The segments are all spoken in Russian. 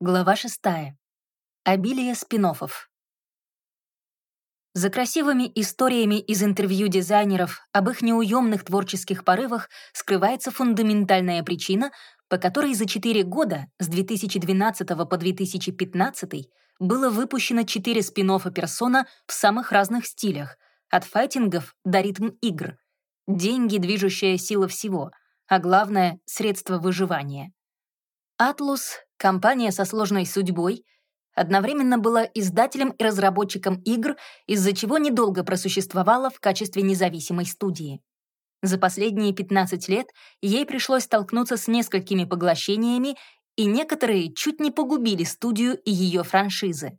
Глава 6. Обилие спин-оффов. За красивыми историями из интервью дизайнеров об их неуемных творческих порывах скрывается фундаментальная причина, по которой за 4 года, с 2012 по 2015, было выпущено 4 спин-оффа персона в самых разных стилях, от файтингов до ритм-игр. Деньги — движущая сила всего, а главное — средство выживания. Атлус компания со сложной судьбой, одновременно была издателем и разработчиком игр, из-за чего недолго просуществовала в качестве независимой студии. За последние 15 лет ей пришлось столкнуться с несколькими поглощениями, и некоторые чуть не погубили студию и ее франшизы.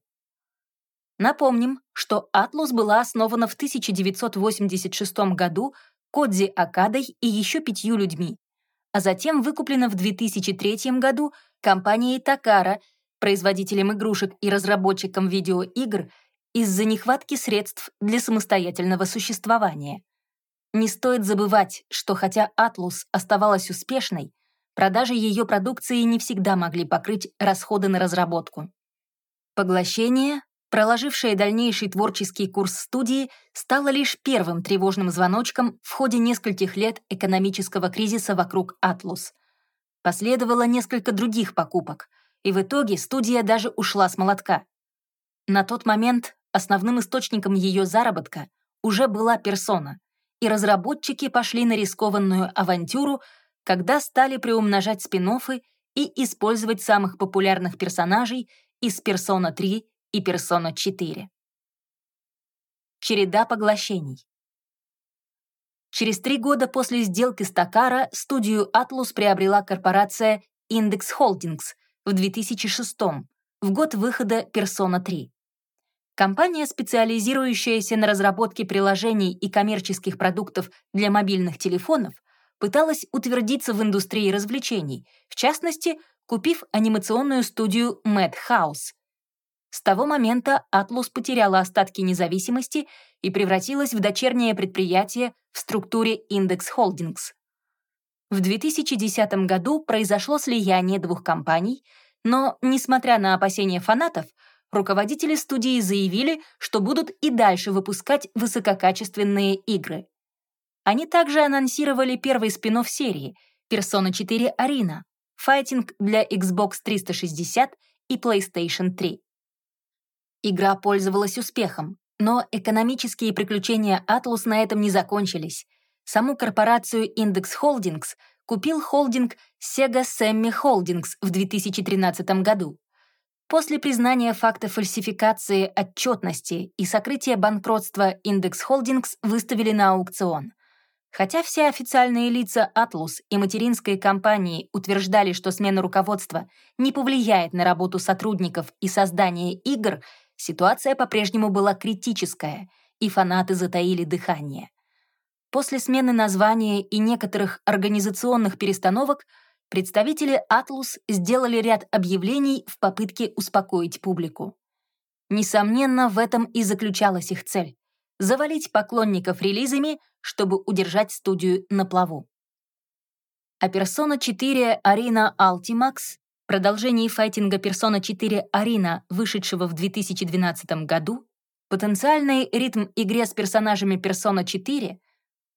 Напомним, что Atlus была основана в 1986 году Кодзи Акадой и еще пятью людьми, а затем выкуплена в 2003 году компанией Takara, производителем игрушек и разработчиком видеоигр, из-за нехватки средств для самостоятельного существования. Не стоит забывать, что хотя Atlus оставалась успешной, продажи ее продукции не всегда могли покрыть расходы на разработку. Поглощение проложившая дальнейший творческий курс студии, стала лишь первым тревожным звоночком в ходе нескольких лет экономического кризиса вокруг Атлус. Последовало несколько других покупок, и в итоге студия даже ушла с молотка. На тот момент основным источником ее заработка уже была персона, и разработчики пошли на рискованную авантюру, когда стали приумножать спин и использовать самых популярных персонажей из Persona 3 и Persona 4. Череда поглощений. Через три года после сделки с Такара студию Atlus приобрела корпорация Index Holdings в 2006 в год выхода Persona 3. Компания, специализирующаяся на разработке приложений и коммерческих продуктов для мобильных телефонов, пыталась утвердиться в индустрии развлечений, в частности, купив анимационную студию Madhouse, с того момента Атлус потеряла остатки независимости и превратилась в дочернее предприятие в структуре Index Holdings. В 2010 году произошло слияние двух компаний, но, несмотря на опасения фанатов, руководители студии заявили, что будут и дальше выпускать высококачественные игры. Они также анонсировали первый спин серии Persona 4 Arena, файтинг для Xbox 360 и PlayStation 3. Игра пользовалась успехом, но экономические приключения Atlus на этом не закончились. Саму корпорацию Index Holdings купил холдинг Sega Sammy Holdings в 2013 году. После признания факта фальсификации отчетности и сокрытия банкротства Index Holdings выставили на аукцион. Хотя все официальные лица Atlus и материнской компании утверждали, что смена руководства не повлияет на работу сотрудников и создание игр — Ситуация по-прежнему была критическая, и фанаты затаили дыхание. После смены названия и некоторых организационных перестановок представители Atlus сделали ряд объявлений в попытке успокоить публику. Несомненно, в этом и заключалась их цель — завалить поклонников релизами, чтобы удержать студию на плаву. А Persona 4 Arena Ultimax продолжении файтинга Persona 4 Arena, вышедшего в 2012 году, потенциальный ритм игре с персонажами Persona 4,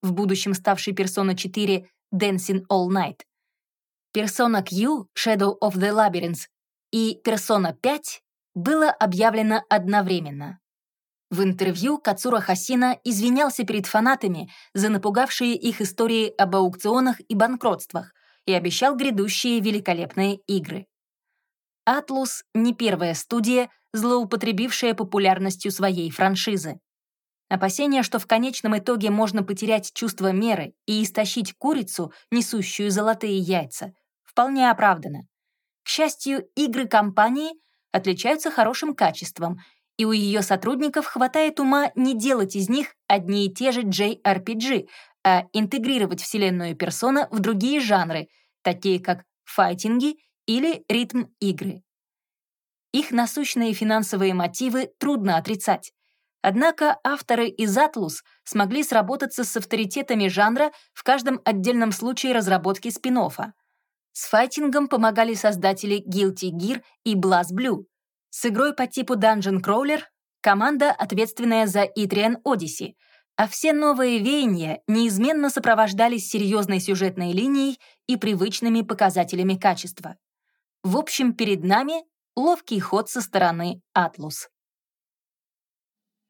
в будущем ставший Persona 4 Dancing All Night, Persona Q Shadow of the Labyrinth и Persona 5 было объявлено одновременно. В интервью Кацура Хасина извинялся перед фанатами за напугавшие их истории об аукционах и банкротствах, и обещал грядущие великолепные игры. Atlus — не первая студия, злоупотребившая популярностью своей франшизы. Опасения, что в конечном итоге можно потерять чувство меры и истощить курицу, несущую золотые яйца, вполне оправдано. К счастью, игры компании отличаются хорошим качеством, и у ее сотрудников хватает ума не делать из них одни и те же JRPG, а интегрировать вселенную персона в другие жанры, такие как файтинги или ритм-игры. Их насущные финансовые мотивы трудно отрицать. Однако авторы из Atlus смогли сработаться с авторитетами жанра в каждом отдельном случае разработки спин -оффа. С файтингом помогали создатели Guilty Gear и BlazBlue. С игрой по типу Dungeon Crawler — команда, ответственная за Etrian Odyssey, а все новые веяния неизменно сопровождались серьезной сюжетной линией и привычными показателями качества. В общем, перед нами ловкий ход со стороны Atlus.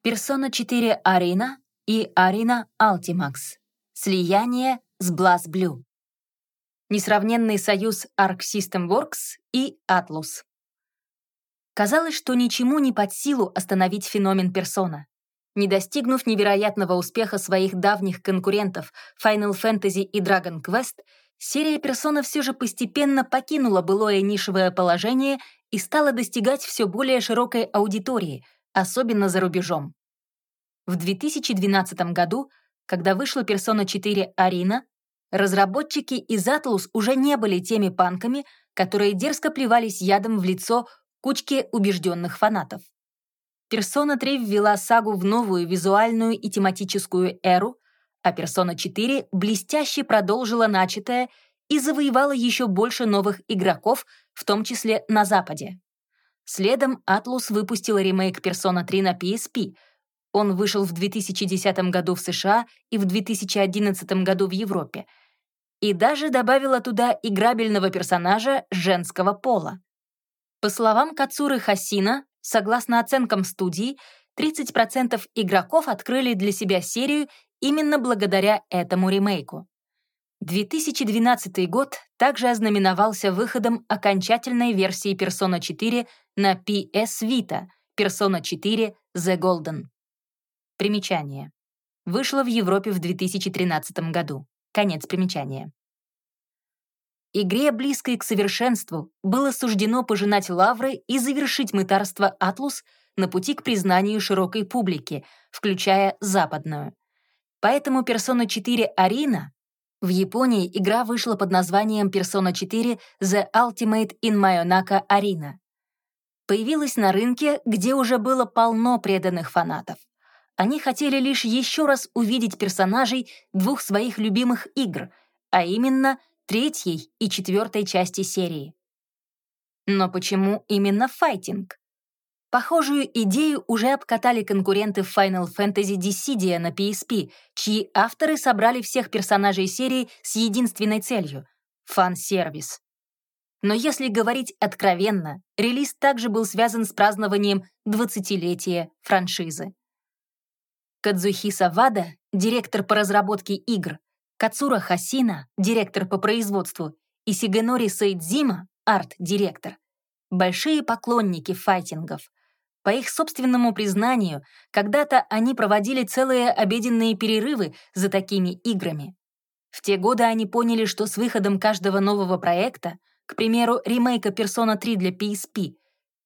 Persona 4 Arena и Arena Ultimax. Слияние с BlazBlue. Несравненный союз Arc System Works и Atlus. Казалось, что ничему не под силу остановить феномен персона. Не достигнув невероятного успеха своих давних конкурентов Final Fantasy и Dragon Quest, серия персона все же постепенно покинула былое нишевое положение и стала достигать все более широкой аудитории, особенно за рубежом. В 2012 году, когда вышла Persona 4 Arena, разработчики из Atlus уже не были теми панками, которые дерзко плевались ядом в лицо кучке убежденных фанатов. Persona 3 ввела сагу в новую визуальную и тематическую эру, а Persona 4 блестяще продолжила начатое и завоевала еще больше новых игроков, в том числе на Западе. Следом Atlus выпустила ремейк Persona 3 на PSP. Он вышел в 2010 году в США и в 2011 году в Европе. И даже добавила туда играбельного персонажа женского пола. По словам Кацуры Хасина, согласно оценкам студии, 30% игроков открыли для себя серию именно благодаря этому ремейку. 2012 год также ознаменовался выходом окончательной версии Persona 4 на PS Vita Persona 4 The Golden. Примечание. Вышла в Европе в 2013 году. Конец примечания. Игре, близкой к совершенству, было суждено пожинать лавры и завершить мытарство Атлус на пути к признанию широкой публики, включая западную. Поэтому Persona 4 Arena в Японии игра вышла под названием Persona 4 The Ultimate in Mayonaka Arena. Появилась на рынке, где уже было полно преданных фанатов. Они хотели лишь еще раз увидеть персонажей двух своих любимых игр, а именно третьей и четвертой части серии. Но почему именно файтинг? Похожую идею уже обкатали конкуренты Final Fantasy Dissidia на PSP, чьи авторы собрали всех персонажей серии с единственной целью — фан-сервис. Но если говорить откровенно, релиз также был связан с празднованием 20-летия франшизы. Кадзухи Савада, директор по разработке игр, Кацура Хасина, директор по производству, и Сигенори Сейдзима, арт-директор, большие поклонники файтингов. По их собственному признанию, когда-то они проводили целые обеденные перерывы за такими играми. В те годы они поняли, что с выходом каждого нового проекта, к примеру, ремейка Persona 3 для PSP,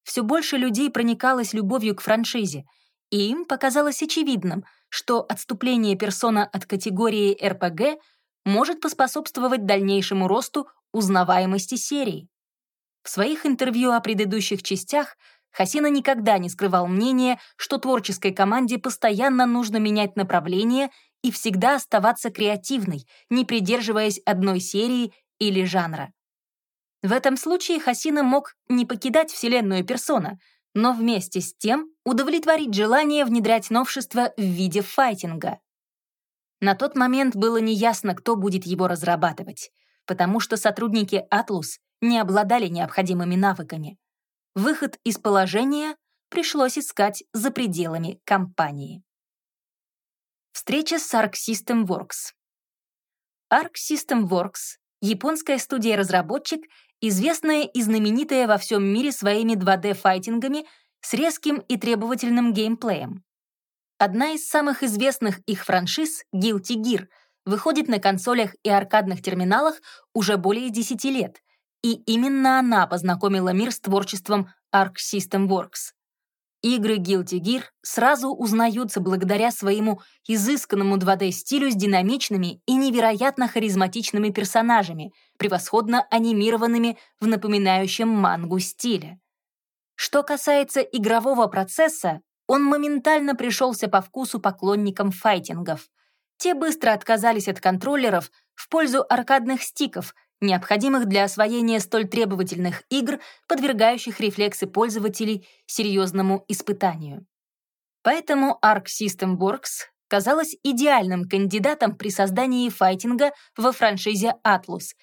все больше людей проникалось любовью к франшизе, и им показалось очевидным, что отступление персона от категории RPG может поспособствовать дальнейшему росту узнаваемости серии. В своих интервью о предыдущих частях Хасина никогда не скрывал мнения, что творческой команде постоянно нужно менять направление и всегда оставаться креативной, не придерживаясь одной серии или жанра. В этом случае Хасина мог не покидать вселенную персона, но вместе с тем удовлетворить желание внедрять новшества в виде файтинга. На тот момент было неясно, кто будет его разрабатывать, потому что сотрудники Atlus не обладали необходимыми навыками. Выход из положения пришлось искать за пределами компании. Встреча с Arc System Works. Arc System Works — японская студия-разработчик, известная и знаменитая во всем мире своими 2D-файтингами с резким и требовательным геймплеем. Одна из самых известных их франшиз, Guilty Gear, выходит на консолях и аркадных терминалах уже более 10 лет — и именно она познакомила мир с творчеством Arc System Works. Игры Guilty Gear сразу узнаются благодаря своему изысканному 2D-стилю с динамичными и невероятно харизматичными персонажами, превосходно анимированными в напоминающем мангу стиле. Что касается игрового процесса, он моментально пришелся по вкусу поклонникам файтингов. Те быстро отказались от контроллеров в пользу аркадных стиков, необходимых для освоения столь требовательных игр, подвергающих рефлексы пользователей серьезному испытанию. Поэтому Arc System Works казалась идеальным кандидатом при создании файтинга во франшизе Atlus,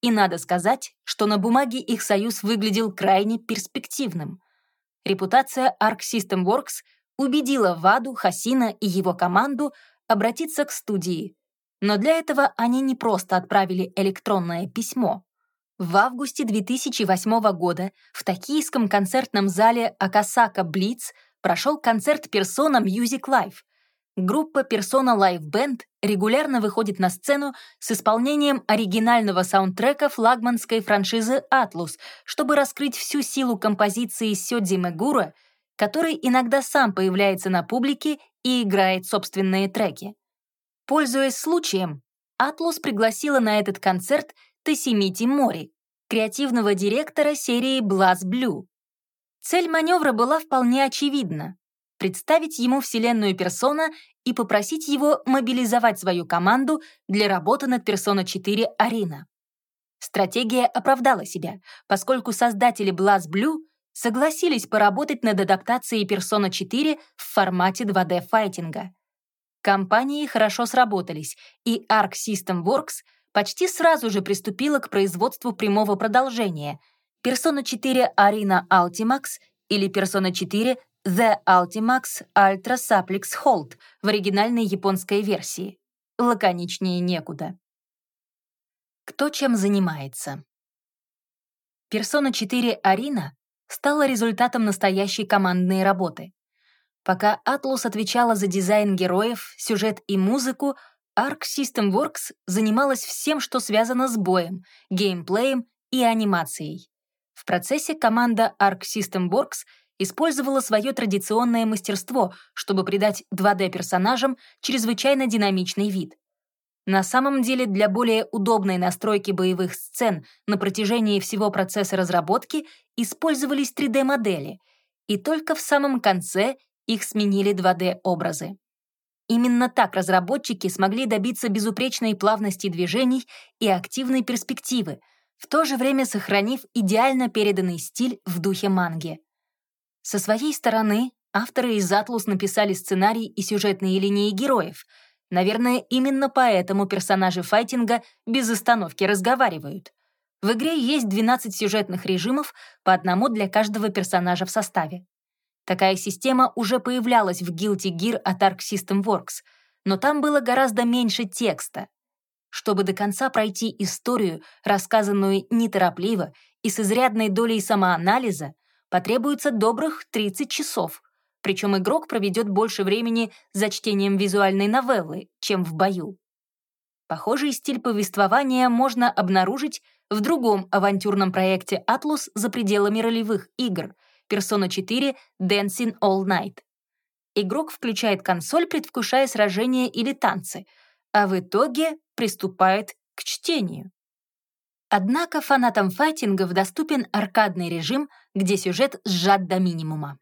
и надо сказать, что на бумаге их союз выглядел крайне перспективным. Репутация Arc System Works убедила Ваду, Хасина и его команду обратиться к студии, но для этого они не просто отправили электронное письмо. В августе 2008 года в токийском концертном зале Акасака Блиц прошел концерт Persona Music Live. Группа Persona Live Band регулярно выходит на сцену с исполнением оригинального саундтрека флагманской франшизы Atlus, чтобы раскрыть всю силу композиции Сёдзи Мегура, который иногда сам появляется на публике и играет собственные треки. Пользуясь случаем, Атлус пригласила на этот концерт Тесимити Мори, креативного директора серии Blast Blue. Цель маневра была вполне очевидна — представить ему вселенную персона и попросить его мобилизовать свою команду для работы над Persona 4 Arena. Стратегия оправдала себя, поскольку создатели Blast Blue согласились поработать над адаптацией Persona 4 в формате 2D-файтинга — Компании хорошо сработались, и Arc System Works почти сразу же приступила к производству прямого продолжения Persona 4 Arena Ultimax или Persona 4 The Ultimax Ultra Supplex Hold в оригинальной японской версии. Лаконичнее некуда. Кто чем занимается? Persona 4 Arena стала результатом настоящей командной работы. Пока Atlus отвечала за дизайн героев, сюжет и музыку, Arc System Works занималась всем, что связано с боем, геймплеем и анимацией. В процессе команда Arc System Works использовала свое традиционное мастерство, чтобы придать 2D-персонажам чрезвычайно динамичный вид. На самом деле, для более удобной настройки боевых сцен на протяжении всего процесса разработки использовались 3D-модели, и только в самом конце их сменили 2D-образы. Именно так разработчики смогли добиться безупречной плавности движений и активной перспективы, в то же время сохранив идеально переданный стиль в духе манги. Со своей стороны, авторы из Atlus написали сценарий и сюжетные линии героев. Наверное, именно поэтому персонажи файтинга без остановки разговаривают. В игре есть 12 сюжетных режимов, по одному для каждого персонажа в составе. Такая система уже появлялась в Guilty Gear от Arc System Works, но там было гораздо меньше текста. Чтобы до конца пройти историю, рассказанную неторопливо и с изрядной долей самоанализа, потребуется добрых 30 часов, причем игрок проведет больше времени за чтением визуальной новеллы, чем в бою. Похожий стиль повествования можно обнаружить в другом авантюрном проекте Atlus за пределами ролевых игр — Persona 4 Dancing All Night. Игрок включает консоль, предвкушая сражения или танцы, а в итоге приступает к чтению. Однако фанатам файтингов доступен аркадный режим, где сюжет сжат до минимума.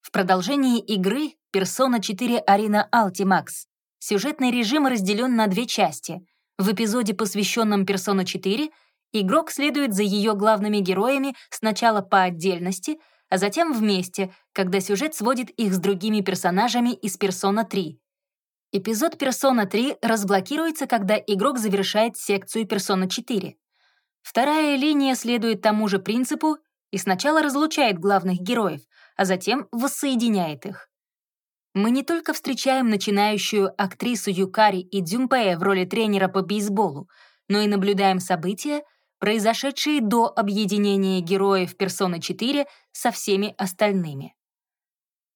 В продолжении игры Persona 4 Arena Ultimax сюжетный режим разделен на две части. В эпизоде, посвященном Persona 4, Игрок следует за ее главными героями сначала по отдельности, а затем вместе, когда сюжет сводит их с другими персонажами из Persona 3. Эпизод Persona 3 разблокируется, когда игрок завершает секцию Persona 4. Вторая линия следует тому же принципу и сначала разлучает главных героев, а затем воссоединяет их. Мы не только встречаем начинающую актрису Юкари и Дзюмпея в роли тренера по бейсболу, но и наблюдаем события, произошедшие до объединения героев Persona 4 со всеми остальными.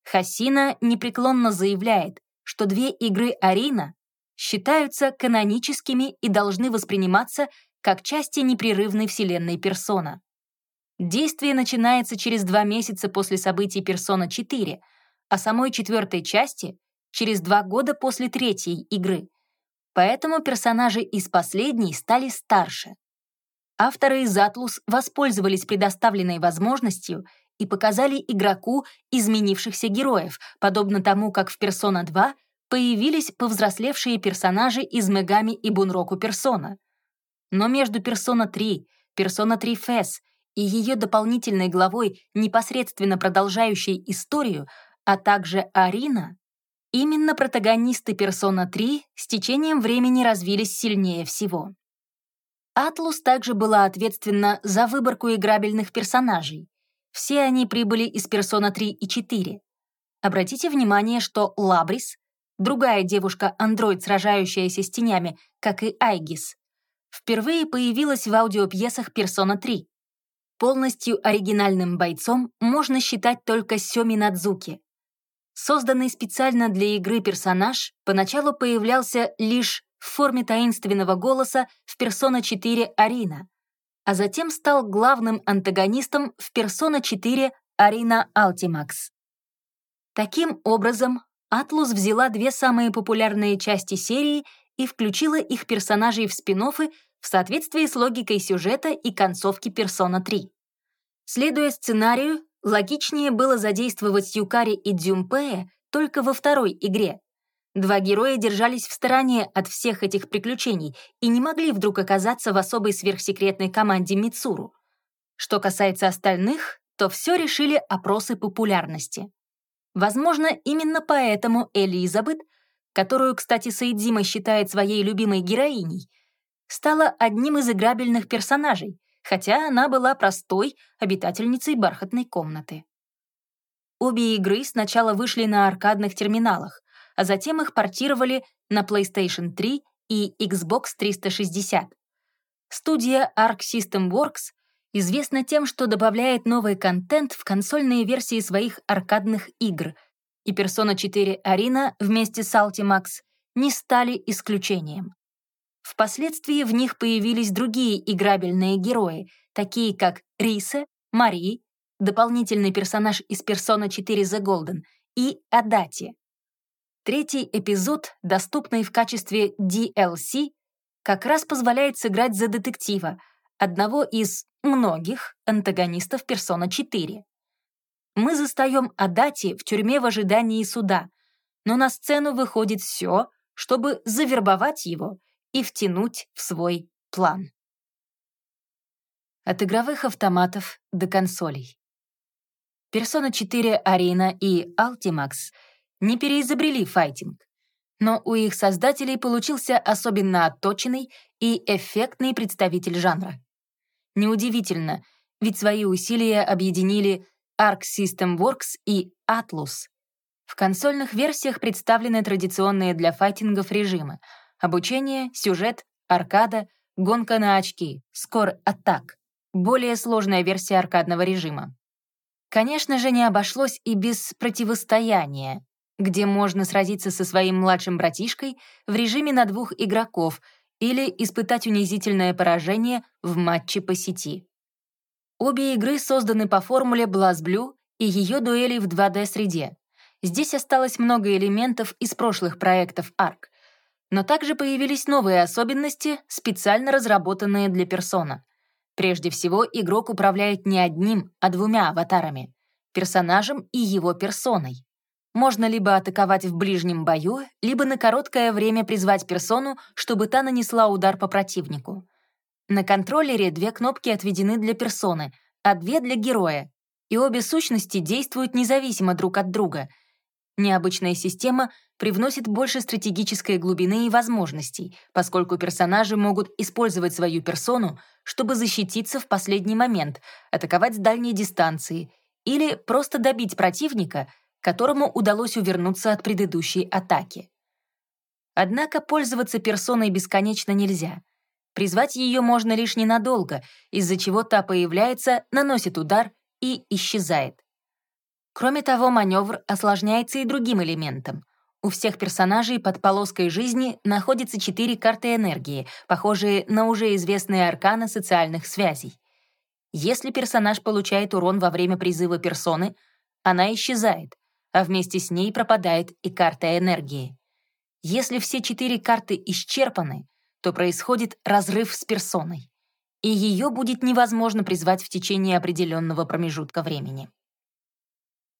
Хасина непреклонно заявляет, что две игры Арина считаются каноническими и должны восприниматься как части непрерывной вселенной Персона. Действие начинается через два месяца после событий Персона 4, а самой четвертой части — через два года после третьей игры. Поэтому персонажи из последней стали старше. Авторы из Atlus воспользовались предоставленной возможностью и показали игроку изменившихся героев, подобно тому, как в Persona 2 появились повзрослевшие персонажи из Мегами и Бунроку Персона. Но между Persona 3, Persona 3 FES и ее дополнительной главой, непосредственно продолжающей историю, а также Арина, именно протагонисты Persona 3 с течением времени развились сильнее всего. Атлус также была ответственна за выборку играбельных персонажей. Все они прибыли из Persona 3 и 4. Обратите внимание, что Лабрис, другая девушка-андроид, сражающаяся с тенями, как и Айгис, впервые появилась в аудиопьесах Persona 3. Полностью оригинальным бойцом можно считать только Сёми Надзуки. Созданный специально для игры персонаж поначалу появлялся лишь в форме таинственного голоса в Persona 4 Арина, а затем стал главным антагонистом в Persona 4 Арина Ultimax. Таким образом, Атлус взяла две самые популярные части серии и включила их персонажей в спин в соответствии с логикой сюжета и концовки Persona 3. Следуя сценарию, логичнее было задействовать Юкари и Дзюмпея только во второй игре. Два героя держались в стороне от всех этих приключений и не могли вдруг оказаться в особой сверхсекретной команде Мицуру. Что касается остальных, то все решили опросы популярности. Возможно, именно поэтому Элизабет, которую, кстати, Саидзима считает своей любимой героиней, стала одним из играбельных персонажей, хотя она была простой обитательницей бархатной комнаты. Обе игры сначала вышли на аркадных терминалах, а затем их портировали на PlayStation 3 и Xbox 360. Студия Arc System Works известна тем, что добавляет новый контент в консольные версии своих аркадных игр, и Persona 4 Arena вместе с Ultimax не стали исключением. Впоследствии в них появились другие играбельные герои, такие как Риса, Мари, дополнительный персонаж из Persona 4 The Golden, и Адати. Третий эпизод, доступный в качестве DLC, как раз позволяет сыграть за детектива, одного из многих антагонистов Persona 4. Мы застаем Адати в тюрьме в ожидании суда, но на сцену выходит все, чтобы завербовать его и втянуть в свой план. От игровых автоматов до консолей. Persona 4 Arena и Ultimax не переизобрели файтинг, но у их создателей получился особенно отточенный и эффектный представитель жанра. Неудивительно, ведь свои усилия объединили Arc System Works и Atlus. В консольных версиях представлены традиционные для файтингов режимы — обучение, сюжет, аркада, гонка на очки, скор атак, более сложная версия аркадного режима. Конечно же, не обошлось и без противостояния, где можно сразиться со своим младшим братишкой в режиме на двух игроков или испытать унизительное поражение в матче по сети. Обе игры созданы по формуле BlazBlue и ее дуэлей в 2D-среде. Здесь осталось много элементов из прошлых проектов ARC, но также появились новые особенности, специально разработанные для персона. Прежде всего, игрок управляет не одним, а двумя аватарами — персонажем и его персоной. Можно либо атаковать в ближнем бою, либо на короткое время призвать персону, чтобы та нанесла удар по противнику. На контроллере две кнопки отведены для персоны, а две для героя, и обе сущности действуют независимо друг от друга. Необычная система привносит больше стратегической глубины и возможностей, поскольку персонажи могут использовать свою персону, чтобы защититься в последний момент, атаковать с дальней дистанции или просто добить противника — которому удалось увернуться от предыдущей атаки. Однако пользоваться персоной бесконечно нельзя. Призвать ее можно лишь ненадолго, из-за чего та появляется, наносит удар и исчезает. Кроме того, маневр осложняется и другим элементом. У всех персонажей под полоской жизни находятся четыре карты энергии, похожие на уже известные арканы социальных связей. Если персонаж получает урон во время призыва персоны, она исчезает, а вместе с ней пропадает и карта энергии. Если все четыре карты исчерпаны, то происходит разрыв с персоной, и ее будет невозможно призвать в течение определенного промежутка времени.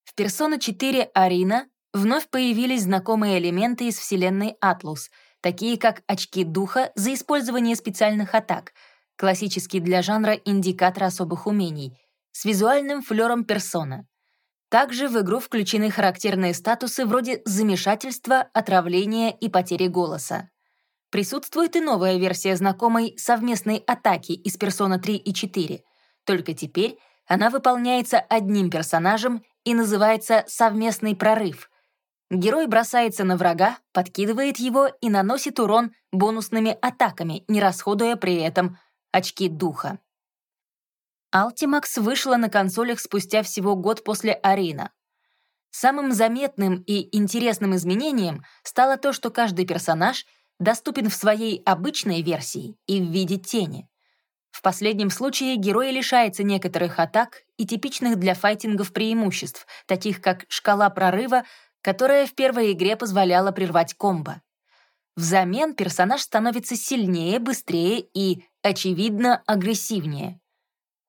В Persona 4 Арина вновь появились знакомые элементы из вселенной Атлус, такие как очки духа за использование специальных атак, классический для жанра индикатор особых умений, с визуальным флером персона. Также в игру включены характерные статусы вроде замешательства, отравления и потери голоса. Присутствует и новая версия знакомой совместной атаки из Persona 3 и 4, только теперь она выполняется одним персонажем и называется «совместный прорыв». Герой бросается на врага, подкидывает его и наносит урон бонусными атаками, не расходуя при этом очки духа. Altimax вышла на консолях спустя всего год после Арина. Самым заметным и интересным изменением стало то, что каждый персонаж доступен в своей обычной версии и в виде тени. В последнем случае герой лишается некоторых атак и типичных для файтингов преимуществ, таких как шкала прорыва, которая в первой игре позволяла прервать комбо. Взамен персонаж становится сильнее, быстрее и, очевидно, агрессивнее.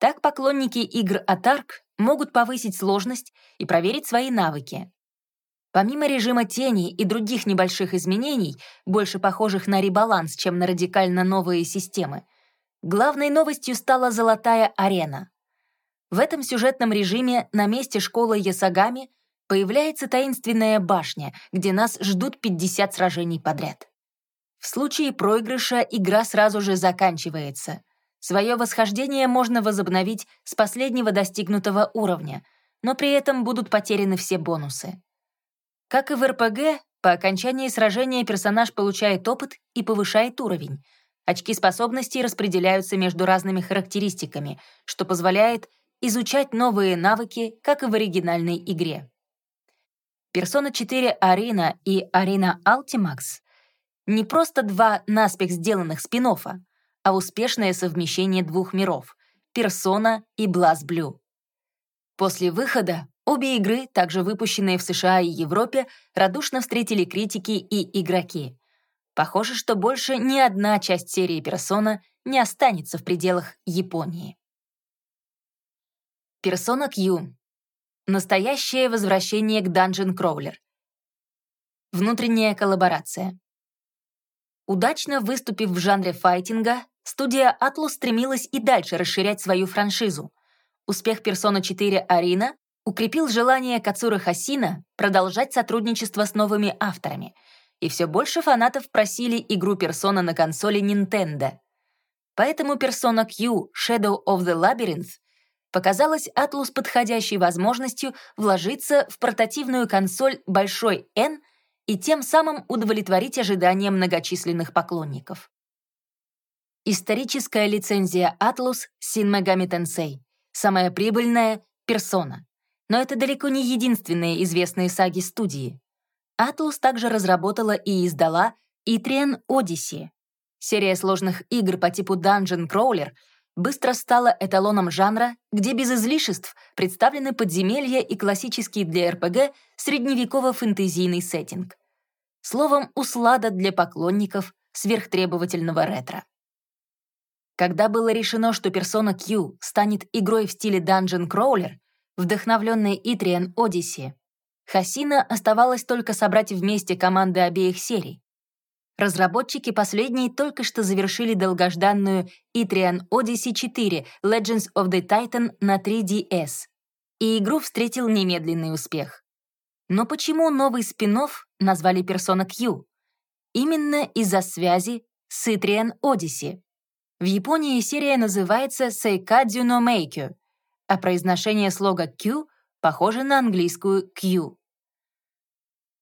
Так поклонники игр Ark могут повысить сложность и проверить свои навыки. Помимо режима тени и других небольших изменений, больше похожих на ребаланс, чем на радикально новые системы, Главной новостью стала «Золотая арена». В этом сюжетном режиме на месте школы Ясагами появляется таинственная башня, где нас ждут 50 сражений подряд. В случае проигрыша игра сразу же заканчивается. Свое восхождение можно возобновить с последнего достигнутого уровня, но при этом будут потеряны все бонусы. Как и в РПГ, по окончании сражения персонаж получает опыт и повышает уровень, Очки способностей распределяются между разными характеристиками, что позволяет изучать новые навыки, как и в оригинальной игре. Persona 4 Arena и Arena Ultimax — не просто два наспех сделанных спин а успешное совмещение двух миров — Persona и BlazBlue. После выхода обе игры, также выпущенные в США и Европе, радушно встретили критики и игроки — Похоже, что больше ни одна часть серии «Персона» не останется в пределах Японии. Персона Q. Настоящее возвращение к Dungeon Crawler. Внутренняя коллаборация. Удачно выступив в жанре файтинга, студия Atlus стремилась и дальше расширять свою франшизу. Успех Persona 4 Арина укрепил желание Кацуры Хасина продолжать сотрудничество с новыми авторами — и все больше фанатов просили игру Persona на консоли Nintendo. Поэтому Persona Q Shadow of the Labyrinth показалась Atlus подходящей возможностью вложиться в портативную консоль большой N и тем самым удовлетворить ожидания многочисленных поклонников. Историческая лицензия Atlus Shin Megami Tensei, самая прибыльная — Persona. Но это далеко не единственные известные саги студии. Atlus также разработала и издала Itrian Odyssey. Серия сложных игр по типу Dungeon Crawler быстро стала эталоном жанра, где без излишеств представлены подземелья и классический для РПГ средневеково-фэнтезийный сеттинг. Словом, услада для поклонников сверхтребовательного ретро. Когда было решено, что Persona Q станет игрой в стиле Dungeon Crawler, вдохновленной Itrian Odyssey, Хасина оставалось только собрать вместе команды обеих серий. Разработчики последней только что завершили долгожданную Itrian Odyssey 4 Legends of the Titan на 3DS, и игру встретил немедленный успех. Но почему новый спин назвали Persona Q? Именно из-за связи с Itrian Odyssey. В Японии серия называется Seikadzu no Meikyu, а произношение слога Q похоже на английскую Q.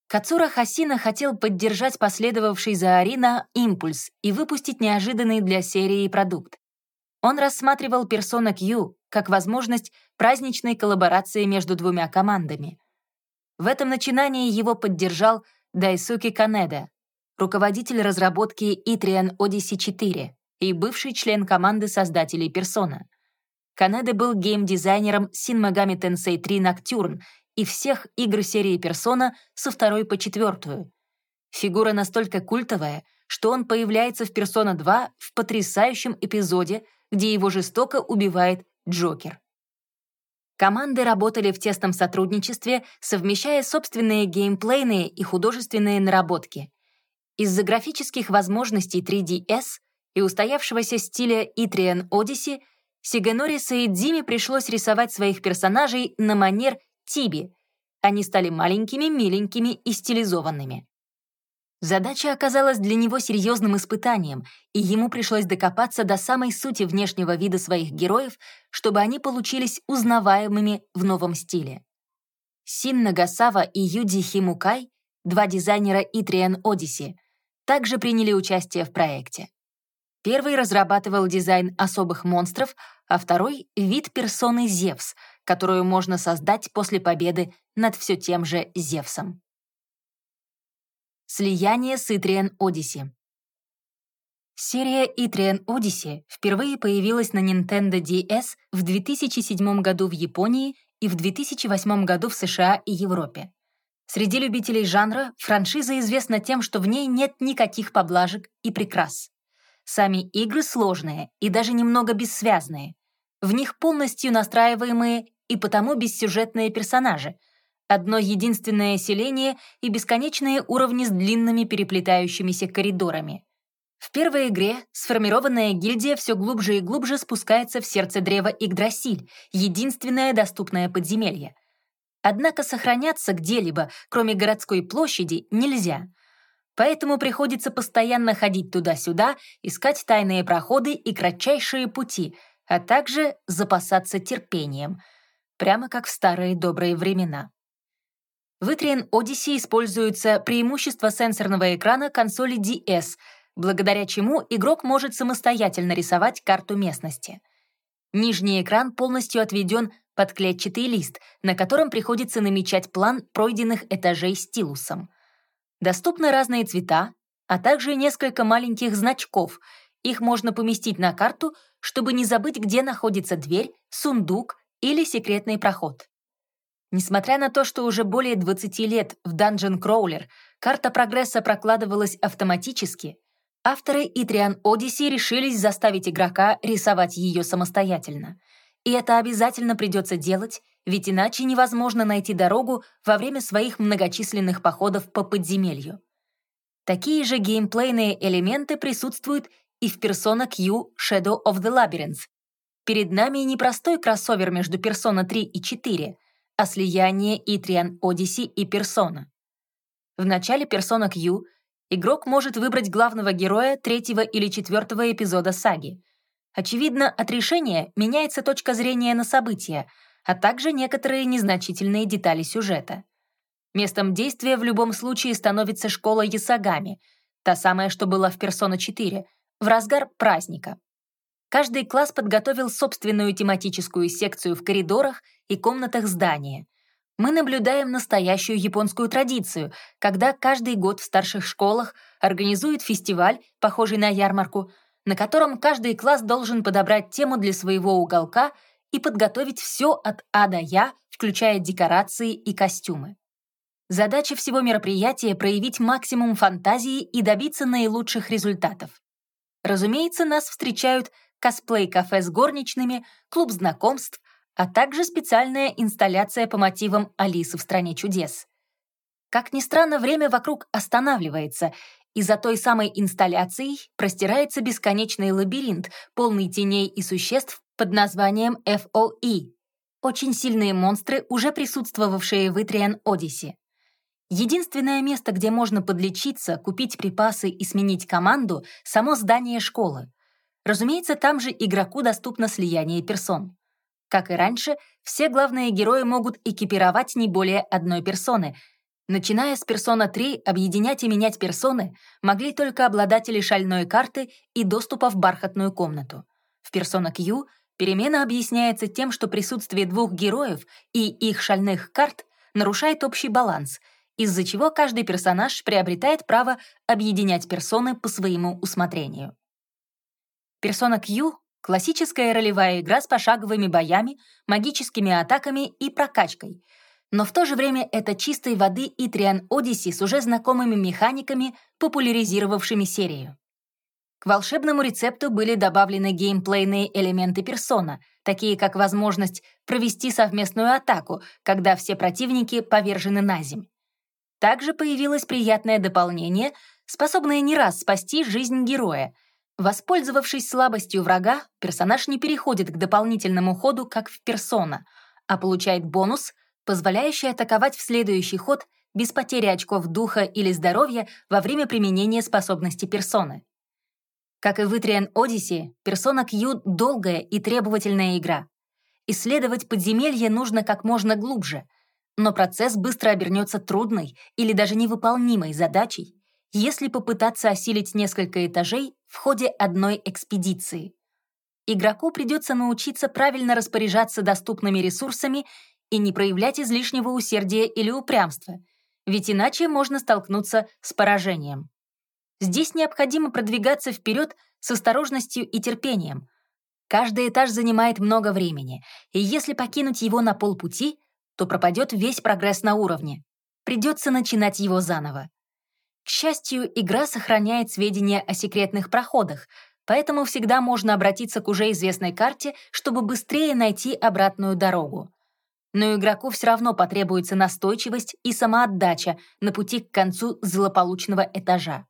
Кацура Хасина хотел поддержать последовавший за Арина импульс и выпустить неожиданный для серии продукт. Он рассматривал Persona Q как возможность праздничной коллаборации между двумя командами. В этом начинании его поддержал Дайсуки Канеда, руководитель разработки Itrian Odyssey 4 и бывший член команды создателей Persona. Канеда был геймдизайнером Shin Megami Tensei 3 Nocturne и всех игр серии Persona со второй по четвертую. Фигура настолько культовая, что он появляется в Persona 2 в потрясающем эпизоде, где его жестоко убивает Джокер. Команды работали в тесном сотрудничестве, совмещая собственные геймплейные и художественные наработки. Из-за графических возможностей 3DS и устоявшегося стиля Itrian Odyssey Сиганори Саидзиме пришлось рисовать своих персонажей на манер Тиби. Они стали маленькими, миленькими и стилизованными. Задача оказалась для него серьезным испытанием, и ему пришлось докопаться до самой сути внешнего вида своих героев, чтобы они получились узнаваемыми в новом стиле. Син Нагасава и Юди Химукай, два дизайнера Itrian Odyssey, также приняли участие в проекте. Первый разрабатывал дизайн особых монстров, а второй — вид персоны Зевс, которую можно создать после победы над все тем же Зевсом. Слияние с Итриан Odyssey Серия Itrian Odyssey впервые появилась на Nintendo DS в 2007 году в Японии и в 2008 году в США и Европе. Среди любителей жанра франшиза известна тем, что в ней нет никаких поблажек и прикрас. Сами игры сложные и даже немного бессвязные. В них полностью настраиваемые и потому бессюжетные персонажи. Одно единственное селение и бесконечные уровни с длинными переплетающимися коридорами. В первой игре сформированная гильдия все глубже и глубже спускается в сердце древа Игдрасиль, единственное доступное подземелье. Однако сохраняться где-либо, кроме городской площади, нельзя — Поэтому приходится постоянно ходить туда-сюда, искать тайные проходы и кратчайшие пути, а также запасаться терпением, прямо как в старые добрые времена. В Itrian Odyssey используется преимущество сенсорного экрана консоли DS, благодаря чему игрок может самостоятельно рисовать карту местности. Нижний экран полностью отведен под клетчатый лист, на котором приходится намечать план пройденных этажей стилусом. Доступны разные цвета, а также несколько маленьких значков. Их можно поместить на карту, чтобы не забыть, где находится дверь, сундук или секретный проход. Несмотря на то, что уже более 20 лет в Dungeon Crawler карта прогресса прокладывалась автоматически, авторы Itrian Odyssey решились заставить игрока рисовать ее самостоятельно. И это обязательно придется делать, ведь иначе невозможно найти дорогу во время своих многочисленных походов по подземелью. Такие же геймплейные элементы присутствуют и в Persona Q Shadow of the Labyrinth. Перед нами не простой кроссовер между Persona 3 и 4, а слияние Itrian Odyssey и Persona. В начале Persona Q игрок может выбрать главного героя третьего или четвертого эпизода саги. Очевидно, от решения меняется точка зрения на события — а также некоторые незначительные детали сюжета. Местом действия в любом случае становится школа Ясагами, та самая, что была в Persona 4, в разгар праздника. Каждый класс подготовил собственную тематическую секцию в коридорах и комнатах здания. Мы наблюдаем настоящую японскую традицию, когда каждый год в старших школах организуют фестиваль, похожий на ярмарку, на котором каждый класс должен подобрать тему для своего уголка и подготовить все от А до Я, включая декорации и костюмы. Задача всего мероприятия — проявить максимум фантазии и добиться наилучших результатов. Разумеется, нас встречают косплей-кафе с горничными, клуб знакомств, а также специальная инсталляция по мотивам «Алисы в стране чудес». Как ни странно, время вокруг останавливается, и за той самой инсталляцией простирается бесконечный лабиринт, полный теней и существ, под названием FOE — очень сильные монстры, уже присутствовавшие в Итриан Одиссе. Единственное место, где можно подлечиться, купить припасы и сменить команду — само здание школы. Разумеется, там же игроку доступно слияние персон. Как и раньше, все главные герои могут экипировать не более одной персоны. Начиная с персона 3, объединять и менять персоны могли только обладатели шальной карты и доступа в бархатную комнату. В персона Q Перемена объясняется тем, что присутствие двух героев и их шальных карт нарушает общий баланс, из-за чего каждый персонаж приобретает право объединять персоны по своему усмотрению. Persona Q — классическая ролевая игра с пошаговыми боями, магическими атаками и прокачкой, но в то же время это чистой воды Итриан Odyssey с уже знакомыми механиками, популяризировавшими серию. К волшебному рецепту были добавлены геймплейные элементы персона, такие как возможность провести совместную атаку, когда все противники повержены на земь. Также появилось приятное дополнение — способные не раз спасти жизнь героя. Воспользовавшись слабостью врага, персонаж не переходит к дополнительному ходу, как в персона, а получает бонус, позволяющий атаковать в следующий ход без потери очков духа или здоровья во время применения способности персоны. Как и в Итриан Одиссе, персона Q — долгая и требовательная игра. Исследовать подземелье нужно как можно глубже, но процесс быстро обернется трудной или даже невыполнимой задачей, если попытаться осилить несколько этажей в ходе одной экспедиции. Игроку придется научиться правильно распоряжаться доступными ресурсами и не проявлять излишнего усердия или упрямства, ведь иначе можно столкнуться с поражением. Здесь необходимо продвигаться вперед с осторожностью и терпением. Каждый этаж занимает много времени, и если покинуть его на полпути, то пропадет весь прогресс на уровне. Придется начинать его заново. К счастью, игра сохраняет сведения о секретных проходах, поэтому всегда можно обратиться к уже известной карте, чтобы быстрее найти обратную дорогу. Но игроку все равно потребуется настойчивость и самоотдача на пути к концу злополучного этажа.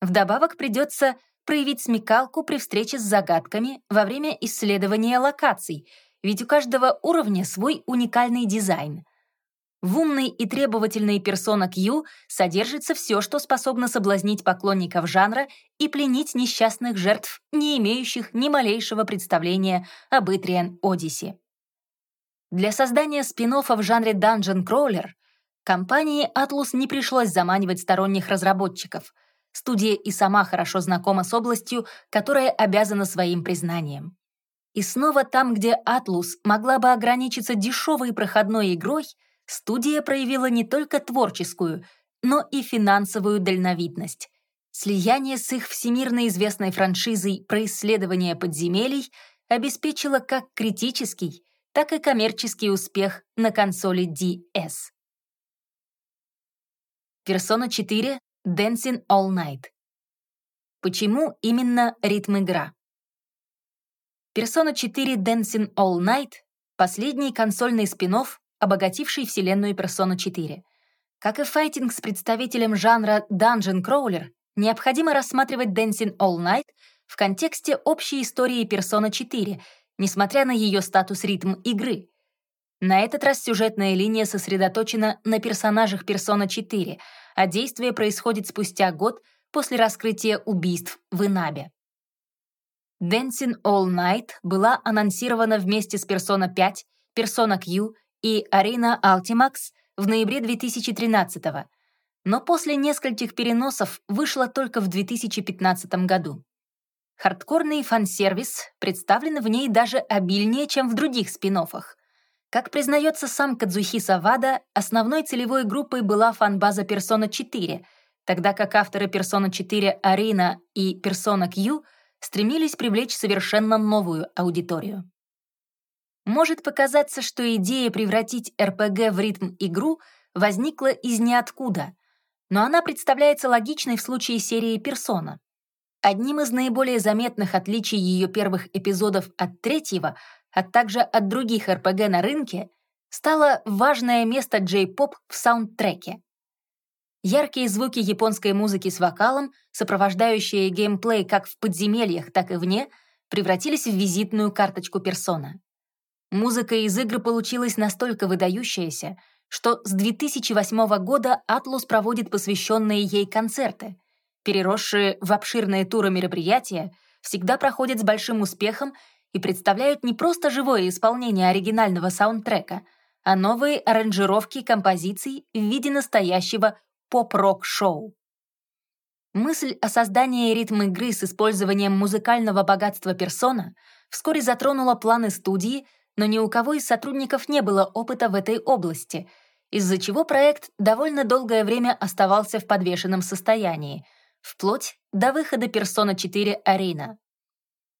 Вдобавок придется проявить смекалку при встрече с загадками во время исследования локаций, ведь у каждого уровня свой уникальный дизайн — в умной и требовательной персона Q содержится все, что способно соблазнить поклонников жанра и пленить несчастных жертв, не имеющих ни малейшего представления об Итриан Одиссе. Для создания спин в жанре Dungeon Crawler компании Atlus не пришлось заманивать сторонних разработчиков. Студия и сама хорошо знакома с областью, которая обязана своим признанием. И снова там, где Atlus могла бы ограничиться дешевой проходной игрой — студия проявила не только творческую, но и финансовую дальновидность. Слияние с их всемирно известной франшизой про исследование подземелий обеспечило как критический, так и коммерческий успех на консоли DS. Persona 4 Dancing All Night. Почему именно ритм-игра? Persona 4 Dancing All Night — последний консольный спин обогативший вселенную Persona 4. Как и файтинг с представителем жанра Dungeon Crawler, необходимо рассматривать Dancing All Night в контексте общей истории Persona 4, несмотря на ее статус ритм игры. На этот раз сюжетная линия сосредоточена на персонажах Persona 4, а действие происходит спустя год после раскрытия убийств в Инабе. Dancing All Night была анонсирована вместе с Persona 5, Persona Q и Arena Altimax в ноябре 2013 года, но после нескольких переносов вышла только в 2015 году. Хардкорный фан-сервис представлен в ней даже обильнее, чем в других спин -оффах. Как признается сам Кадзухи Савада, основной целевой группой была фан-база Persona 4, тогда как авторы Persona 4 Arena и Persona Q стремились привлечь совершенно новую аудиторию. Может показаться, что идея превратить РПГ в ритм-игру возникла из ниоткуда, но она представляется логичной в случае серии «Персона». Одним из наиболее заметных отличий ее первых эпизодов от третьего, а также от других РПГ на рынке, стало важное место джей-поп в саундтреке. Яркие звуки японской музыки с вокалом, сопровождающие геймплей как в подземельях, так и вне, превратились в визитную карточку персона. Музыка из игры получилась настолько выдающаяся, что с 2008 года Atlus проводит посвященные ей концерты. Переросшие в обширные туры мероприятия всегда проходят с большим успехом и представляют не просто живое исполнение оригинального саундтрека, а новые аранжировки композиций в виде настоящего поп-рок-шоу. Мысль о создании ритм-игры с использованием музыкального богатства персона вскоре затронула планы студии, но ни у кого из сотрудников не было опыта в этой области, из-за чего проект довольно долгое время оставался в подвешенном состоянии, вплоть до выхода Persona 4 Arena.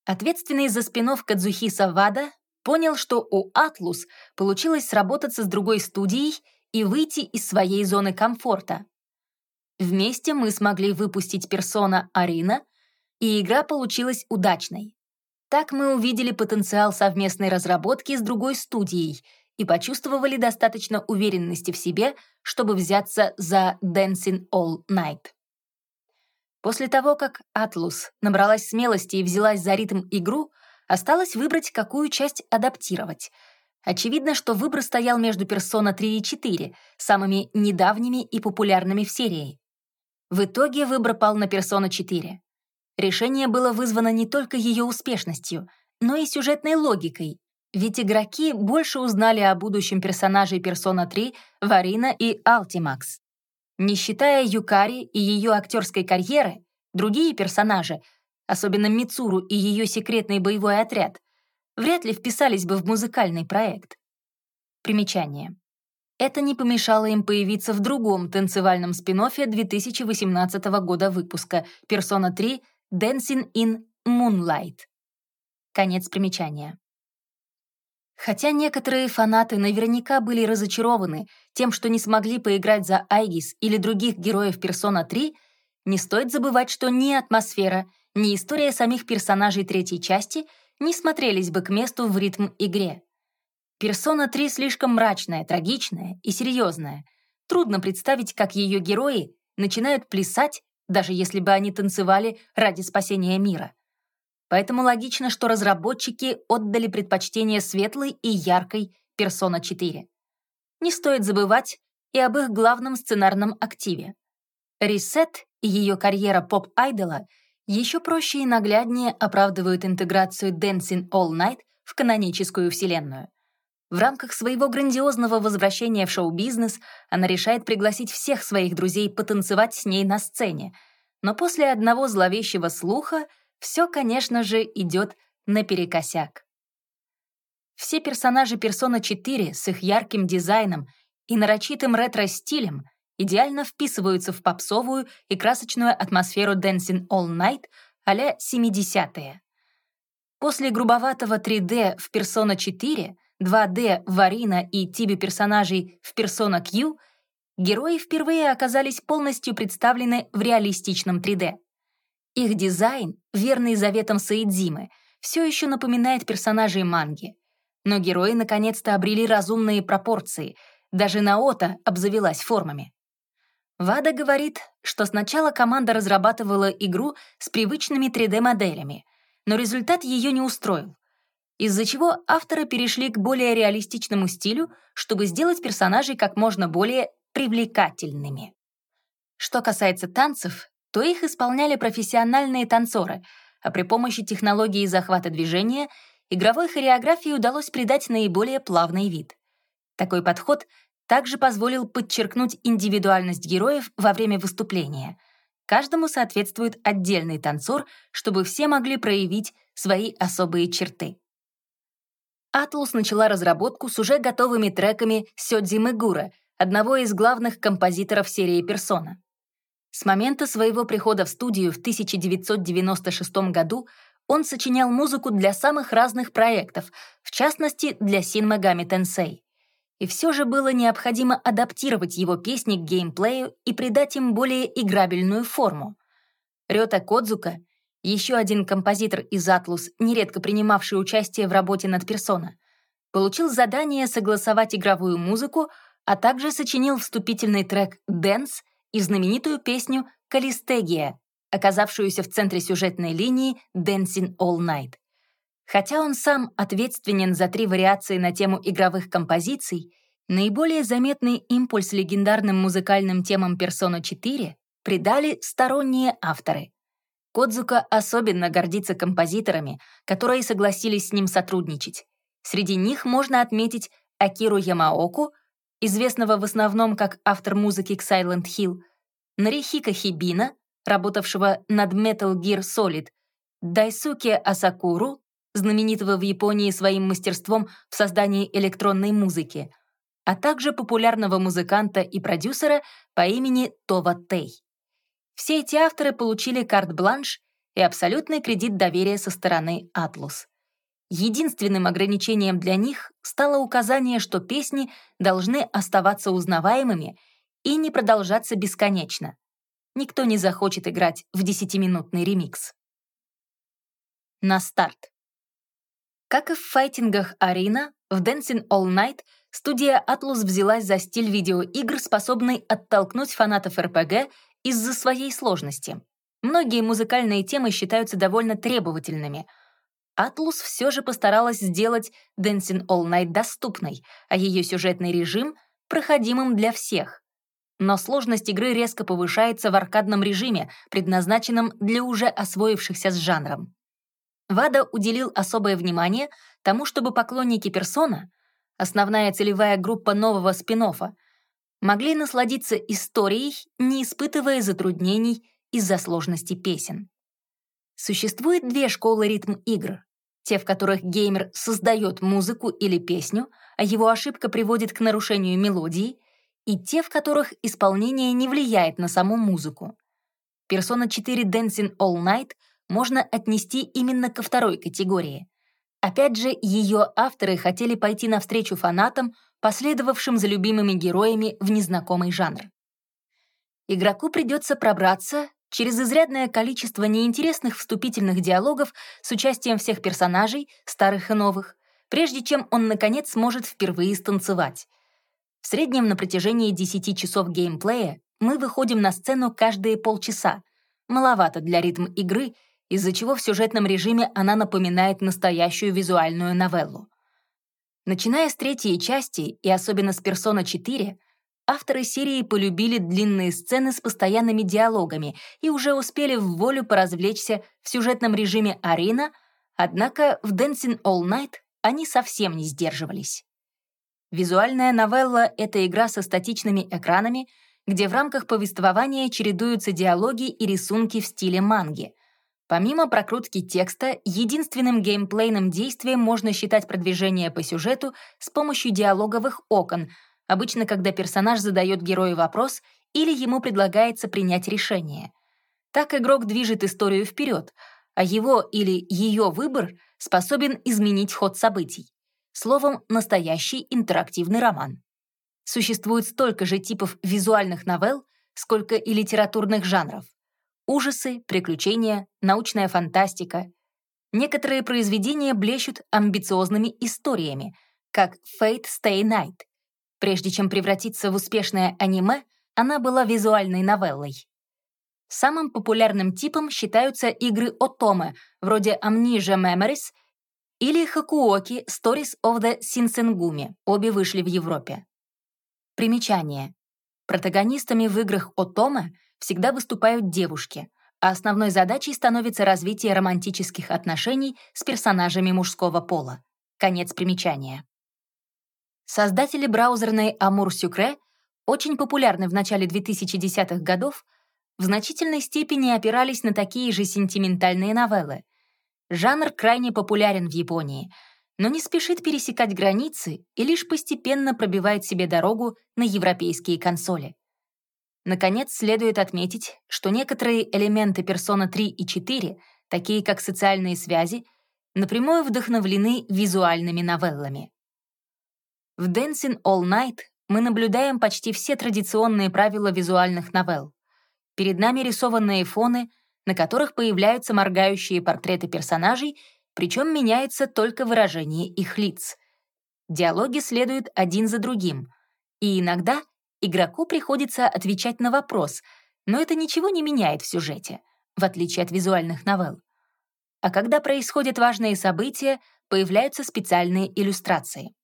Ответственный за спинов Кадзухи Савада понял, что у Atlus получилось сработаться с другой студией и выйти из своей зоны комфорта. Вместе мы смогли выпустить Persona Arena, и игра получилась удачной. Так мы увидели потенциал совместной разработки с другой студией и почувствовали достаточно уверенности в себе, чтобы взяться за Dancing All Night. После того, как Атлус набралась смелости и взялась за ритм игру, осталось выбрать, какую часть адаптировать. Очевидно, что выбор стоял между Persona 3 и 4, самыми недавними и популярными в серии. В итоге выбор пал на Persona 4. Решение было вызвано не только ее успешностью, но и сюжетной логикой, ведь игроки больше узнали о будущем персонажей Persona 3 Варина и Алтимакс. Не считая Юкари и ее актерской карьеры, другие персонажи, особенно Мицуру и ее секретный боевой отряд, вряд ли вписались бы в музыкальный проект. Примечание. Это не помешало им появиться в другом танцевальном спин 2018 года выпуска «Persona 3 Dancing in Moonlight». Конец примечания. Хотя некоторые фанаты наверняка были разочарованы тем, что не смогли поиграть за Айгис или других героев Persona 3, не стоит забывать, что ни атмосфера, ни история самих персонажей третьей части не смотрелись бы к месту в ритм игре. Persona 3 слишком мрачная, трагичная и серьезная. Трудно представить, как ее герои начинают плясать, даже если бы они танцевали ради спасения мира. Поэтому логично, что разработчики отдали предпочтение светлой и яркой Persona 4. Не стоит забывать и об их главном сценарном активе. Ресет и ее карьера поп-айдола еще проще и нагляднее оправдывают интеграцию Dancing All Night в каноническую вселенную. В рамках своего грандиозного возвращения в шоу-бизнес она решает пригласить всех своих друзей потанцевать с ней на сцене, но после одного зловещего слуха — все, конечно же, идет наперекосяк. Все персонажи Persona 4 с их ярким дизайном и нарочитым ретро-стилем идеально вписываются в попсовую и красочную атмосферу Dancing All Night а-ля 70-е. После грубоватого 3D в Persona 4, 2D Варина и Тиби персонажей в Persona Q, герои впервые оказались полностью представлены в реалистичном 3D. Их дизайн, верный заветам Саидзимы, все еще напоминает персонажей манги. Но герои наконец-то обрели разумные пропорции, даже Наота обзавелась формами. Вада говорит, что сначала команда разрабатывала игру с привычными 3D-моделями, но результат ее не устроил, из-за чего авторы перешли к более реалистичному стилю, чтобы сделать персонажей как можно более привлекательными. Что касается танцев, то их исполняли профессиональные танцоры, а при помощи технологии захвата движения игровой хореографии удалось придать наиболее плавный вид. Такой подход также позволил подчеркнуть индивидуальность героев во время выступления. Каждому соответствует отдельный танцор, чтобы все могли проявить свои особые черты. Атлус начала разработку с уже готовыми треками Сёдзи Мегура, одного из главных композиторов серии «Персона». С момента своего прихода в студию в 1996 году он сочинял музыку для самых разных проектов, в частности, для Megami Tensei. И все же было необходимо адаптировать его песни к геймплею и придать им более играбельную форму. Рёта Кодзука, еще один композитор из Atlus, нередко принимавший участие в работе над персона, получил задание согласовать игровую музыку, а также сочинил вступительный трек «Dance» и знаменитую песню «Калистегия», оказавшуюся в центре сюжетной линии «Dancing All Night». Хотя он сам ответственен за три вариации на тему игровых композиций, наиболее заметный импульс легендарным музыкальным темам Persona 4 придали сторонние авторы. Кодзука особенно гордится композиторами, которые согласились с ним сотрудничать. Среди них можно отметить Акиру Ямаоку — известного в основном как автор музыки к Silent Hill, Нарихика Хибина, работавшего над Metal Gear Solid, Дайсуке Асакуру, знаменитого в Японии своим мастерством в создании электронной музыки, а также популярного музыканта и продюсера по имени Това Тей. Все эти авторы получили карт-бланш и абсолютный кредит доверия со стороны Atlus. Единственным ограничением для них стало указание, что песни должны оставаться узнаваемыми и не продолжаться бесконечно. Никто не захочет играть в десятиминутный ремикс. На старт. Как и в файтингах Арина, в Dancing All Night студия Atlus взялась за стиль видеоигр, способный оттолкнуть фанатов РПГ из-за своей сложности. Многие музыкальные темы считаются довольно требовательными. Atlus все же постаралась сделать Dancing All Night доступной, а ее сюжетный режим — проходимым для всех. Но сложность игры резко повышается в аркадном режиме, предназначенном для уже освоившихся с жанром. Вада уделил особое внимание тому, чтобы поклонники персона, основная целевая группа нового спин могли насладиться историей, не испытывая затруднений из-за сложности песен. Существует две школы ритм-игр. Те, в которых геймер создает музыку или песню, а его ошибка приводит к нарушению мелодии, и те, в которых исполнение не влияет на саму музыку. Persona 4 Dancing All Night можно отнести именно ко второй категории. Опять же, ее авторы хотели пойти навстречу фанатам, последовавшим за любимыми героями в незнакомый жанр. Игроку придется пробраться через изрядное количество неинтересных вступительных диалогов с участием всех персонажей, старых и новых, прежде чем он, наконец, сможет впервые станцевать. В среднем на протяжении 10 часов геймплея мы выходим на сцену каждые полчаса. Маловато для ритм игры — из-за чего в сюжетном режиме она напоминает настоящую визуальную новеллу. Начиная с третьей части, и особенно с «Персона 4», авторы серии полюбили длинные сцены с постоянными диалогами и уже успели в волю поразвлечься в сюжетном режиме «Арена», однако в «Dancing All Night» они совсем не сдерживались. Визуальная новелла — это игра со статичными экранами, где в рамках повествования чередуются диалоги и рисунки в стиле манги — Помимо прокрутки текста, единственным геймплейным действием можно считать продвижение по сюжету с помощью диалоговых окон, обычно когда персонаж задает герою вопрос или ему предлагается принять решение. Так игрок движет историю вперед, а его или ее выбор способен изменить ход событий. Словом, настоящий интерактивный роман. Существует столько же типов визуальных новелл, сколько и литературных жанров. Ужасы, приключения, научная фантастика. Некоторые произведения блещут амбициозными историями, как Fate Stay Night. Прежде чем превратиться в успешное аниме, она была визуальной новеллой. Самым популярным типом считаются игры Отоме, вроде Amnesia Memories или Хакуоки Stories of the Shinsengumi, обе вышли в Европе. Примечание. Протагонистами в играх Отоме всегда выступают девушки, а основной задачей становится развитие романтических отношений с персонажами мужского пола. Конец примечания. Создатели браузерной Amour Sucre, очень популярны в начале 2010-х годов, в значительной степени опирались на такие же сентиментальные новеллы. Жанр крайне популярен в Японии, но не спешит пересекать границы и лишь постепенно пробивает себе дорогу на европейские консоли. Наконец, следует отметить, что некоторые элементы Persona 3 и 4, такие как социальные связи, напрямую вдохновлены визуальными новеллами. В Dancing All Night мы наблюдаем почти все традиционные правила визуальных новелл. Перед нами рисованные фоны, на которых появляются моргающие портреты персонажей, причем меняется только выражение их лиц. Диалоги следуют один за другим, и иногда — игроку приходится отвечать на вопрос, но это ничего не меняет в сюжете, в отличие от визуальных новелл. А когда происходят важные события, появляются специальные иллюстрации.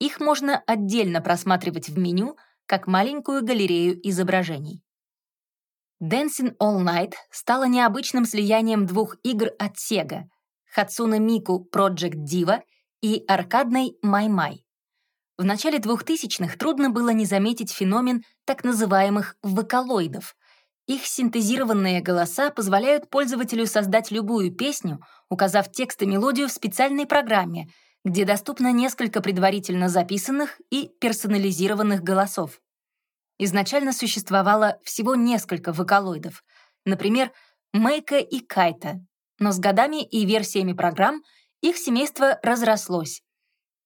Их можно отдельно просматривать в меню, как маленькую галерею изображений. Dancing All Night стала необычным слиянием двух игр от Sega — Hatsune Miku Project Diva и аркадной My My. В начале 2000-х трудно было не заметить феномен так называемых вокалоидов. Их синтезированные голоса позволяют пользователю создать любую песню, указав текст и мелодию в специальной программе, где доступно несколько предварительно записанных и персонализированных голосов. Изначально существовало всего несколько вокалоидов, например, Мейка и Кайта, но с годами и версиями программ их семейство разрослось.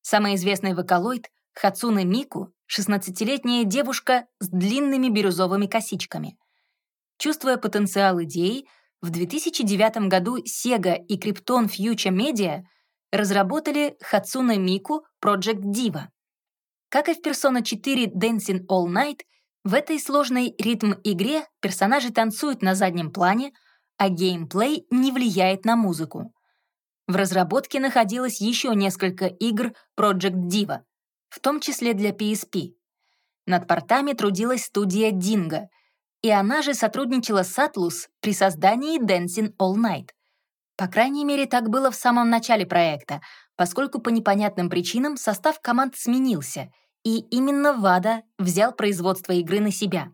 Самый известный вокалоид Хацуна Мику — 16-летняя девушка с длинными бирюзовыми косичками. Чувствуя потенциал идеи, в 2009 году Sega и Krypton Future Media разработали Хацуна Мику Project Diva. Как и в Persona 4 Dancing All Night, в этой сложной ритм-игре персонажи танцуют на заднем плане, а геймплей не влияет на музыку. В разработке находилось еще несколько игр Project Diva, в том числе для PSP. Над портами трудилась студия Dingo, и она же сотрудничала с Atlus при создании Dancing All Night. По крайней мере, так было в самом начале проекта, поскольку по непонятным причинам состав команд сменился, и именно Вада взял производство игры на себя.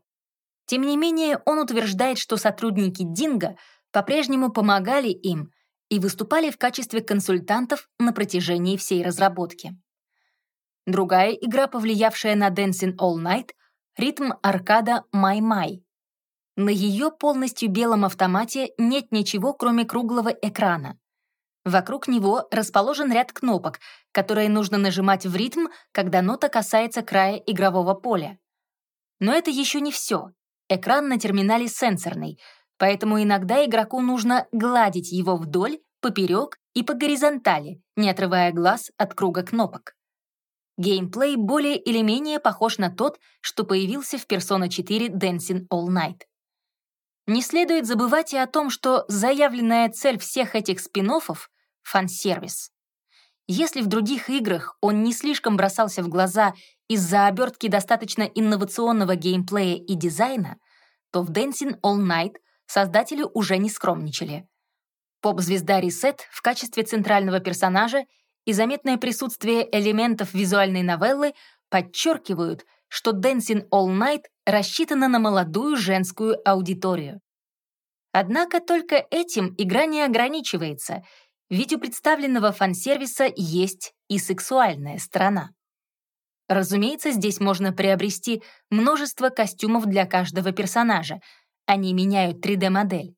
Тем не менее, он утверждает, что сотрудники Динго по-прежнему помогали им и выступали в качестве консультантов на протяжении всей разработки. Другая игра, повлиявшая на Dancing All Night — ритм аркада My. На ее полностью белом автомате нет ничего, кроме круглого экрана. Вокруг него расположен ряд кнопок, которые нужно нажимать в ритм, когда нота касается края игрового поля. Но это еще не все. Экран на терминале сенсорный, поэтому иногда игроку нужно гладить его вдоль, поперек и по горизонтали, не отрывая глаз от круга кнопок. Геймплей более или менее похож на тот, что появился в Persona 4 Dancing All Night. Не следует забывать и о том, что заявленная цель всех этих спин — фан-сервис. Если в других играх он не слишком бросался в глаза из-за обертки достаточно инновационного геймплея и дизайна, то в Dancing All Night создатели уже не скромничали. Поп-звезда Ресет в качестве центрального персонажа и заметное присутствие элементов визуальной новеллы подчеркивают, что Dancing All Night рассчитана на молодую женскую аудиторию. Однако только этим игра не ограничивается, ведь у представленного фан-сервиса есть и сексуальная сторона. Разумеется, здесь можно приобрести множество костюмов для каждого персонажа. Они меняют 3D-модель.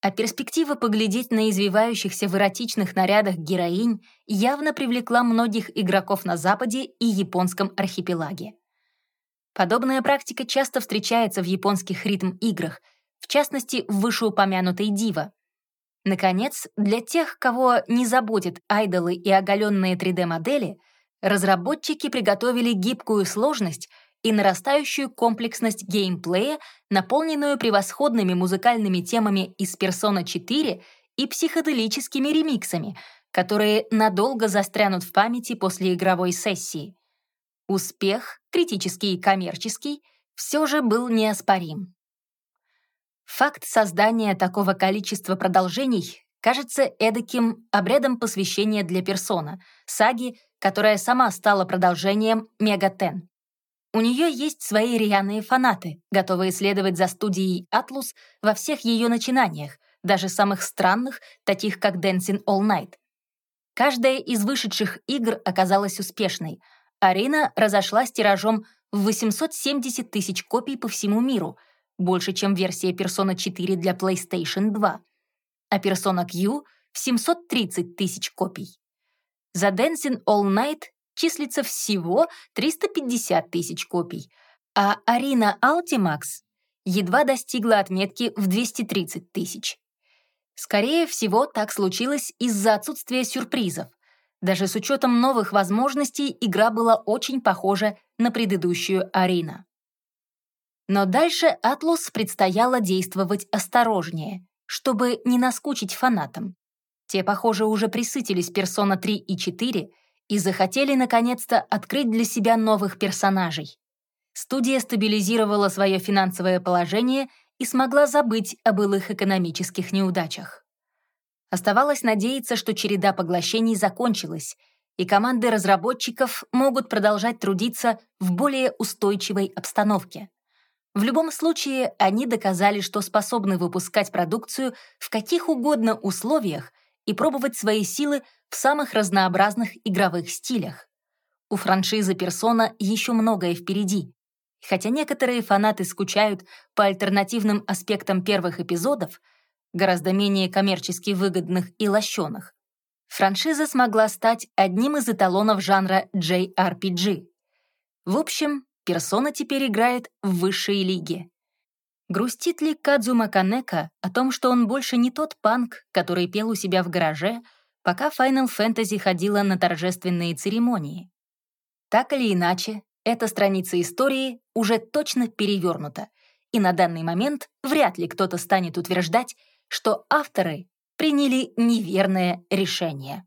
А перспектива поглядеть на извивающихся в эротичных нарядах героинь явно привлекла многих игроков на Западе и японском архипелаге. Подобная практика часто встречается в японских ритм-играх, в частности, в вышеупомянутой Дива. Наконец, для тех, кого не заботят айдолы и оголенные 3D-модели — разработчики приготовили гибкую сложность и нарастающую комплексность геймплея, наполненную превосходными музыкальными темами из Persona 4 и психоделическими ремиксами, которые надолго застрянут в памяти после игровой сессии. Успех, критический и коммерческий, все же был неоспорим. Факт создания такого количества продолжений кажется эдаким обрядом посвящения для персона, саги, которая сама стала продолжением Мегатен. У нее есть свои рьяные фанаты, готовые следовать за студией Atlus во всех ее начинаниях, даже самых странных, таких как Dancing All Night. Каждая из вышедших игр оказалась успешной. Арина разошлась тиражом в 870 тысяч копий по всему миру, больше, чем версия Persona 4 для PlayStation 2, а Persona Q — в 730 тысяч копий. За Dancing All Night числится всего 350 тысяч копий, а Арина Altimax едва достигла отметки в 230 тысяч. Скорее всего, так случилось из-за отсутствия сюрпризов. Даже с учетом новых возможностей игра была очень похожа на предыдущую Арина. Но дальше Атлус предстояло действовать осторожнее, чтобы не наскучить фанатам. Те, похоже, уже присытились Persona 3 и 4 и захотели наконец-то открыть для себя новых персонажей. Студия стабилизировала свое финансовое положение и смогла забыть о былых экономических неудачах. Оставалось надеяться, что череда поглощений закончилась, и команды разработчиков могут продолжать трудиться в более устойчивой обстановке. В любом случае, они доказали, что способны выпускать продукцию в каких угодно условиях и пробовать свои силы в самых разнообразных игровых стилях. У франшизы «Персона» еще многое впереди. Хотя некоторые фанаты скучают по альтернативным аспектам первых эпизодов, гораздо менее коммерчески выгодных и лощеных, франшиза смогла стать одним из эталонов жанра JRPG. В общем, «Персона» теперь играет в высшей лиге. Грустит ли Кадзума Канека о том, что он больше не тот панк, который пел у себя в гараже, пока Final Fantasy ходила на торжественные церемонии? Так или иначе, эта страница истории уже точно перевернута, и на данный момент вряд ли кто-то станет утверждать, что авторы приняли неверное решение.